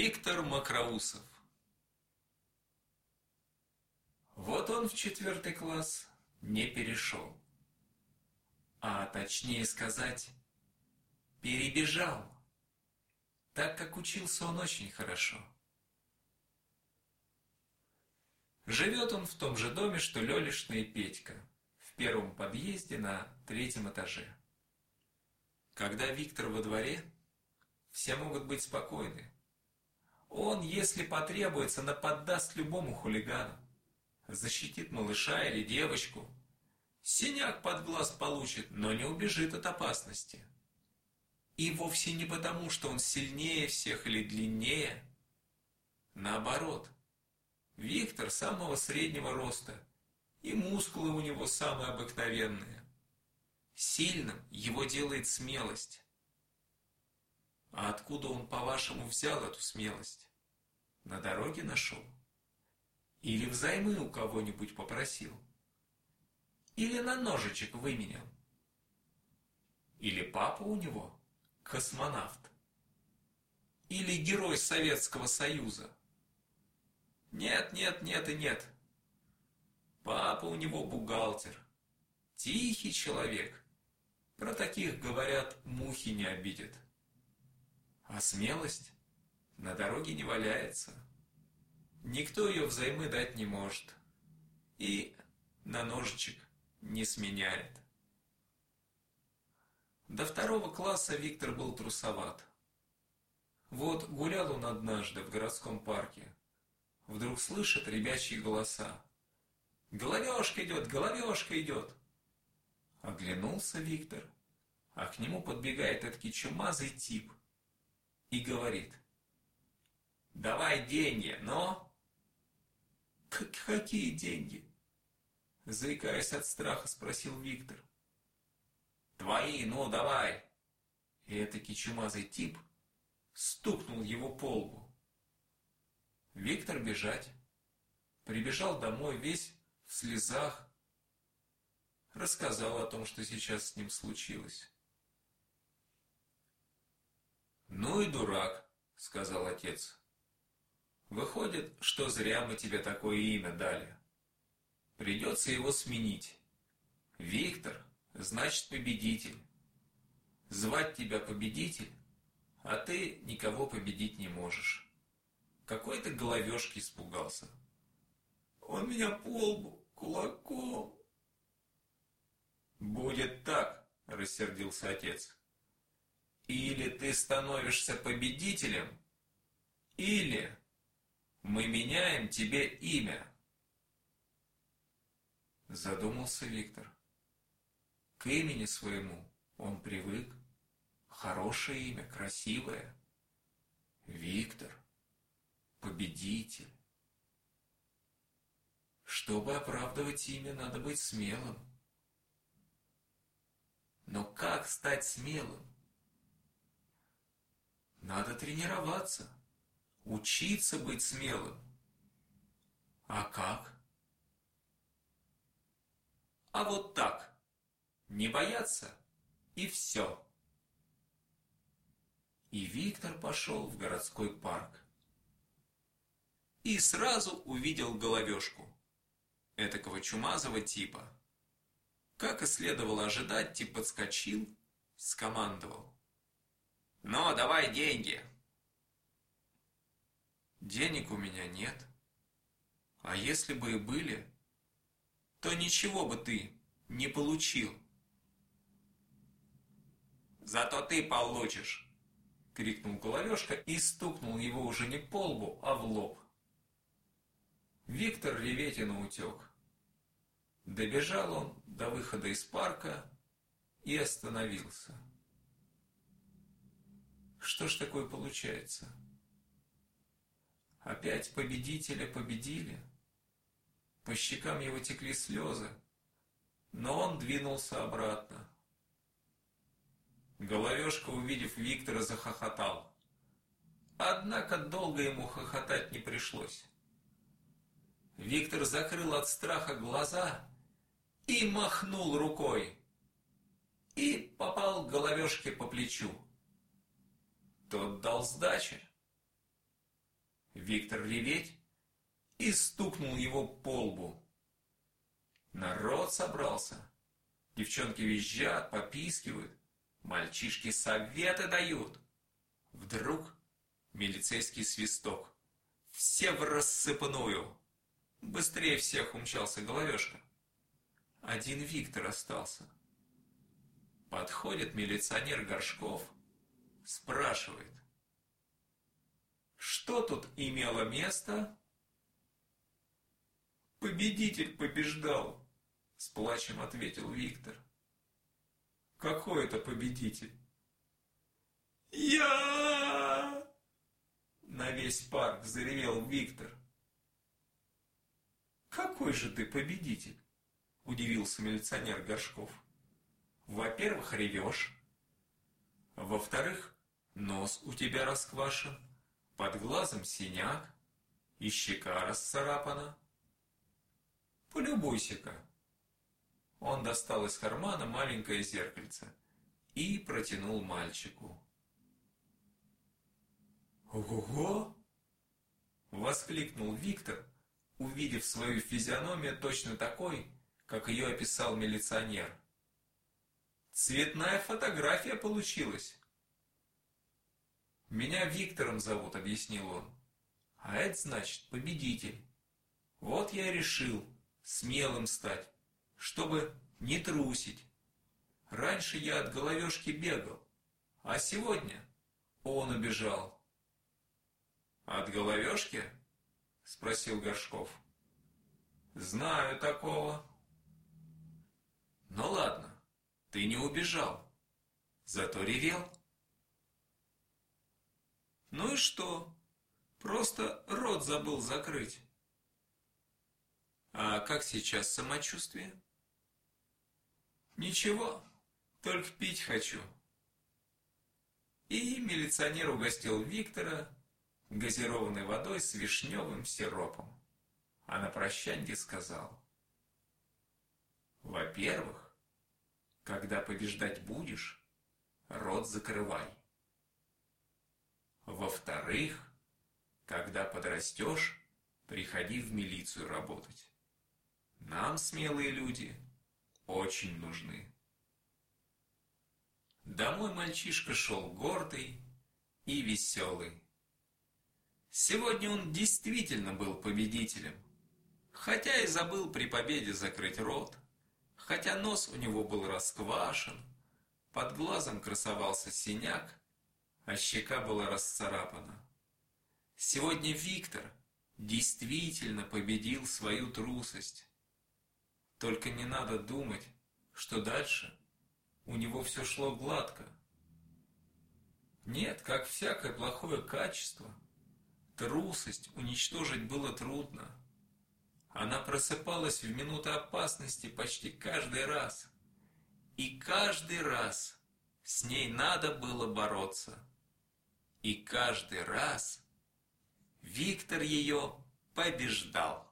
Виктор Макроусов Вот он в четвертый класс не перешел. А точнее сказать, перебежал, так как учился он очень хорошо. Живет он в том же доме, что Лелишна и Петька, в первом подъезде на третьем этаже. Когда Виктор во дворе, все могут быть спокойны. Если потребуется, наподдаст любому хулигану. Защитит малыша или девочку. Синяк под глаз получит, но не убежит от опасности. И вовсе не потому, что он сильнее всех или длиннее. Наоборот, Виктор самого среднего роста, и мускулы у него самые обыкновенные. Сильным его делает смелость. А откуда он, по-вашему, взял эту смелость? На дороге нашел? Или взаймы у кого-нибудь попросил? Или на ножичек выменял? Или папа у него космонавт? Или герой Советского Союза? Нет, нет, нет и нет. Папа у него бухгалтер. Тихий человек. Про таких, говорят, мухи не обидят. А смелость на дороге не валяется. Никто ее взаймы дать не может. И на ножичек не сменяет. До второго класса Виктор был трусоват. Вот гулял он однажды в городском парке. Вдруг слышит ребячьи голоса. «Головешка идет! Головешка идет!» Оглянулся Виктор, а к нему подбегает этот чумазый тип и говорит. «Давай деньги, но...» «Какие деньги?» Заикаясь от страха, спросил Виктор. «Твои, ну давай!» И этакий чумазый тип стукнул его по лбу. Виктор бежать. Прибежал домой весь в слезах. Рассказал о том, что сейчас с ним случилось. «Ну и дурак», — сказал отец. Выходит, что зря мы тебе такое имя дали. Придется его сменить. Виктор, значит победитель. Звать тебя победитель, а ты никого победить не можешь. Какой ты головешки испугался. Он меня по лбу кулаком. Будет так, рассердился отец. Или ты становишься победителем, или мы меняем тебе имя. Задумался Виктор. К имени своему он привык. Хорошее имя, красивое. Виктор. Победитель. Чтобы оправдывать имя, надо быть смелым. Но как стать смелым? Надо тренироваться учиться быть смелым. А как? А вот так. Не бояться и все. И Виктор пошел в городской парк. И сразу увидел головешку. Этакого чумазого типа. Как и следовало ожидать, тип подскочил, скомандовал. «Ну, давай деньги!» Денег у меня нет. А если бы и были, то ничего бы ты не получил. Зато ты получишь, крикнул Головешка и стукнул его уже не по лбу, а в лоб. Виктор реветь на утек. Добежал он до выхода из парка и остановился. Что ж такое получается? Опять победителя победили. По щекам его текли слезы, но он двинулся обратно. Головешка, увидев Виктора, захохотал. Однако долго ему хохотать не пришлось. Виктор закрыл от страха глаза и махнул рукой. И попал головешке по плечу. Тот дал сдачи. Виктор реветь и стукнул его по лбу. Народ собрался. Девчонки визжат, попискивают. Мальчишки советы дают. Вдруг милицейский свисток. Все в рассыпную. Быстрее всех умчался головешка. Один Виктор остался. Подходит милиционер Горшков, спрашивает. Что тут имело место? Победитель побеждал, с плачем ответил Виктор. Какой это победитель? Я! На весь парк заревел Виктор. Какой же ты победитель? Удивился милиционер Горшков. Во-первых, ревешь. Во-вторых, нос у тебя расквашен, под глазом синяк, и щека расцарапана. Полюбуйся-ка. Он достал из кармана маленькое зеркальце и протянул мальчику. «Ого!» – воскликнул Виктор, увидев свою физиономию точно такой, как ее описал милиционер. «Цветная фотография получилась!» «Меня Виктором зовут», – объяснил он. «А это значит победитель. Вот я решил смелым стать, чтобы не трусить. Раньше я от головешки бегал, а сегодня он убежал. «От головешки?» – спросил Горшков. «Знаю такого». «Ну ладно, ты не убежал, зато ревел». «Ну и что? Просто рот забыл закрыть». «А как сейчас самочувствие?» «Ничего, только пить хочу». И милиционер угостил Виктора газированной водой с вишневым сиропом. А на прощанье сказал. Во-первых, когда побеждать будешь, рот закрывай. Во-вторых, когда подрастешь, приходи в милицию работать. Нам, смелые люди, очень нужны. Домой мальчишка шел гордый и веселый. Сегодня он действительно был победителем. Хотя и забыл при победе закрыть рот, хотя нос у него был расквашен, под глазом красовался синяк, а щека была расцарапана. Сегодня Виктор действительно победил свою трусость. Только не надо думать, что дальше у него все шло гладко. Нет, как всякое плохое качество – Трусость уничтожить было трудно. Она просыпалась в минуты опасности почти каждый раз. И каждый раз с ней надо было бороться. И каждый раз Виктор ее побеждал.